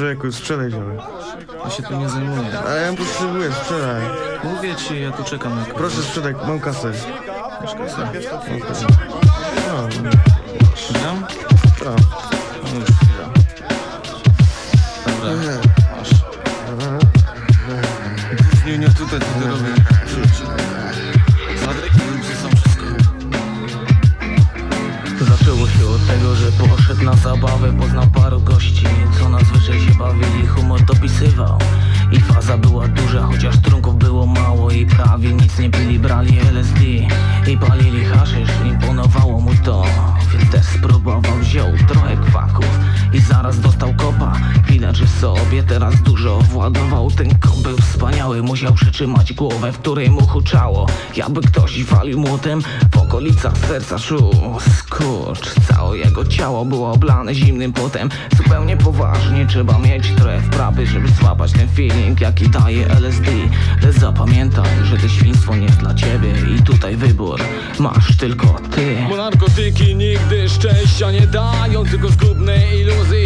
Człowieku, sprzedaj zioły. Ja się tym nie zajmuję. Ale ja potrzebuję, sprzedaj. Mówię ci, ja tu czekam na kogoś. Proszę sprzedaj, mam kasę. Masz kasę? Mam kasę. No, Dam? Dużo władował Ten kop był wspaniały, musiał przytrzymać głowę W której mu huczało. Jakby ktoś walił młotem W okolicach serca czuł skurcz. Całe jego ciało było oblane zimnym potem Zupełnie poważnie trzeba mieć trochę wprawy Żeby złapać ten feeling jaki daje LSD Lecz zapamiętaj, że to świństwo nie jest dla ciebie I tutaj wybór masz tylko ty. Bo narkotyki nigdy szczęścia nie dają Tylko zgubne iluzje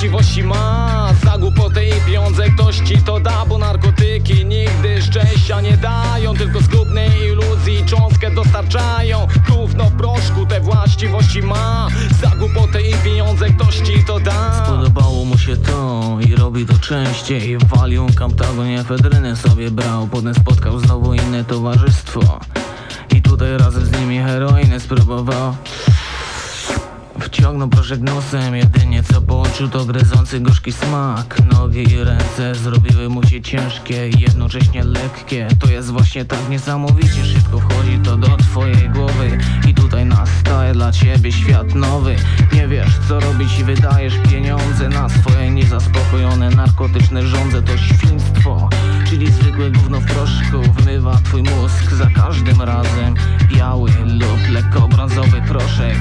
te właściwości ma. Za głupotę i pieniądze ktoś ci to da Bo narkotyki nigdy szczęścia nie dają Tylko zgubne iluzje i cząstkę dostarczają. Gówno w proszku te właściwości ma. Za głupotę i pieniądze ktoś ci to da. Podobało mu się to i robi to częściej. Walium, Camtagon, efedrynę sobie brał. Potem spotkał znowu inne towarzystwo. I tutaj razem z nimi heroinę spróbował Wciągnął proszek nosem, jedynie co poczuł to gryzący gorzki smak. Nogi i ręce zrobiły mu się ciężkie i jednocześnie lekkie. To jest właśnie tak niesamowicie szybko wchodzi to do twojej głowy. I tutaj nastaje dla ciebie świat nowy. Nie wiesz co robić i wydajesz pieniądze na swoje niezaspokojone narkotyczne żądze To świństwo, czyli zwykłe gówno w proszku Twój mózg za każdym razem. Biały lub lekko brązowy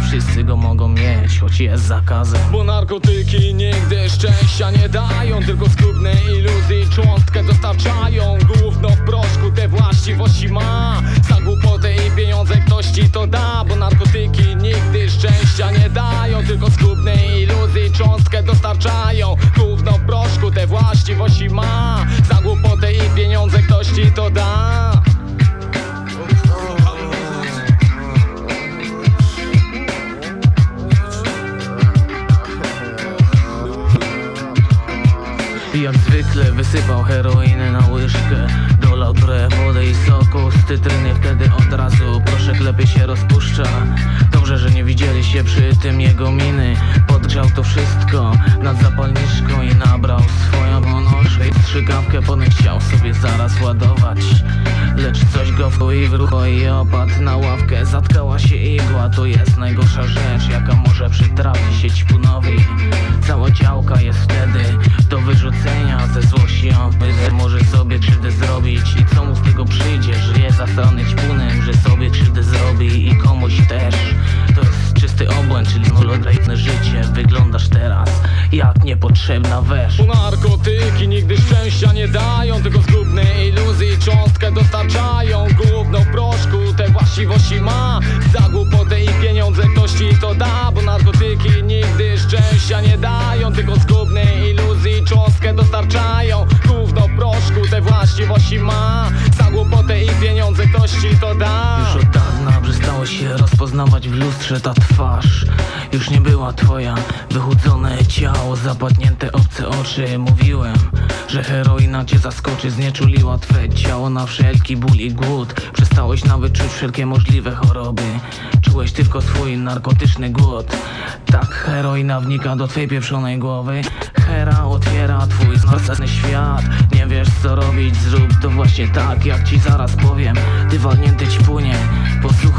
Wszyscy go mogą mieć, choć jest zakazem. Bo narkotyki nigdy szczęścia nie dają Tylko zgubne iluzje i cząstkę dostarczają. Gówno w proszku te właściwości ma Za głupotę i pieniądze ktoś ci to da. Bo narkotyki nigdy szczęścia nie dają Tylko zgubne iluzje i cząstkę dostarczają. Gówno w proszku te właściwości ma Za głupotę i pieniądze ktoś ci to da Jak zwykle wysypał heroinę na łyżkę. Dolał trochę wody i soku. Z cytryny Wtedy od razu. Proszek lepiej się rozpuszcza. Dobrze, że nie widzieliście przy tym jego miny Podgrzał to wszystko nad zapalniczką I nabrał swoją monoszę I strzykawkę potem chciał sobie zaraz ładować. Lecz coś go w i w rucho i opadł na ławkę. Zatkała się igła, to jest najgorsza rzecz Jaka może przytrafić się ćpunowi. Cała działka jest wtedy do wyrzucenia Ze złości. On może sobie krzywdę zrobić I co mu z tego przyjdzie, że jest zasrany czyli nolotrajne życie Wyglądasz teraz jak niepotrzebna wesz narkotyki nigdy szczęścia nie dają Tylko zgubne iluzje cząstkę dostarczają. Gówno w proszku te właściwości ma. Za głupotę i pieniądze ktoś ci to da Bo narkotyki nigdy szczęścia nie dają Tylko zgubne iluzje cząstkę dostarczają. Gówno w proszku te właściwości ma. Za głupotę i pieniądze ktoś ci to da. Już przestało się rozpoznawać w lustrze ta twarz. Już nie była twoja Wychudzone ciało, zapadnięte obce oczy. Mówiłem, że heroina cię zaskoczy Znieczuliła twe ciało na wszelki ból i głód. Przestałeś nawet czuć wszelkie możliwe choroby. Czułeś tylko swój narkotyczny głód. Tak heroina wnika do twojej pieprzonej głowy. Hera otwiera twój zmartwy świat. Nie wiesz co robić, zrób to właśnie tak Jak ci zaraz powiem, ty walnięty ćpunie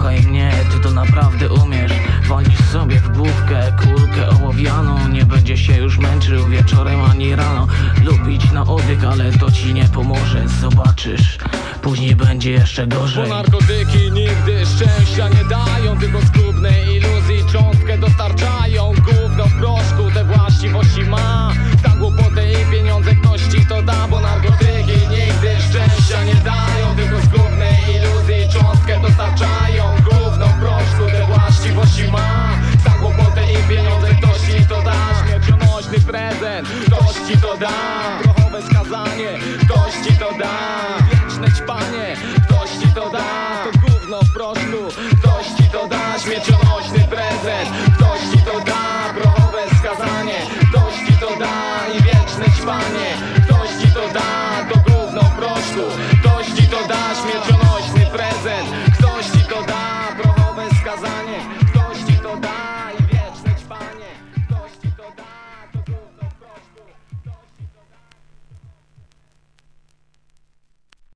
Posłuchaj mnie, ty to naprawdę umiesz. Walnisz sobie w główkę kulkę ołowianą. Nie będzie się już męczył wieczorem ani rano. Lub idź na obieg, ale to ci nie pomoże Zobaczysz, później będzie jeszcze Bo gorzej narkotyki nigdy szczęścia nie dają Tylko zgubne iluzje i cząstkę dostarczają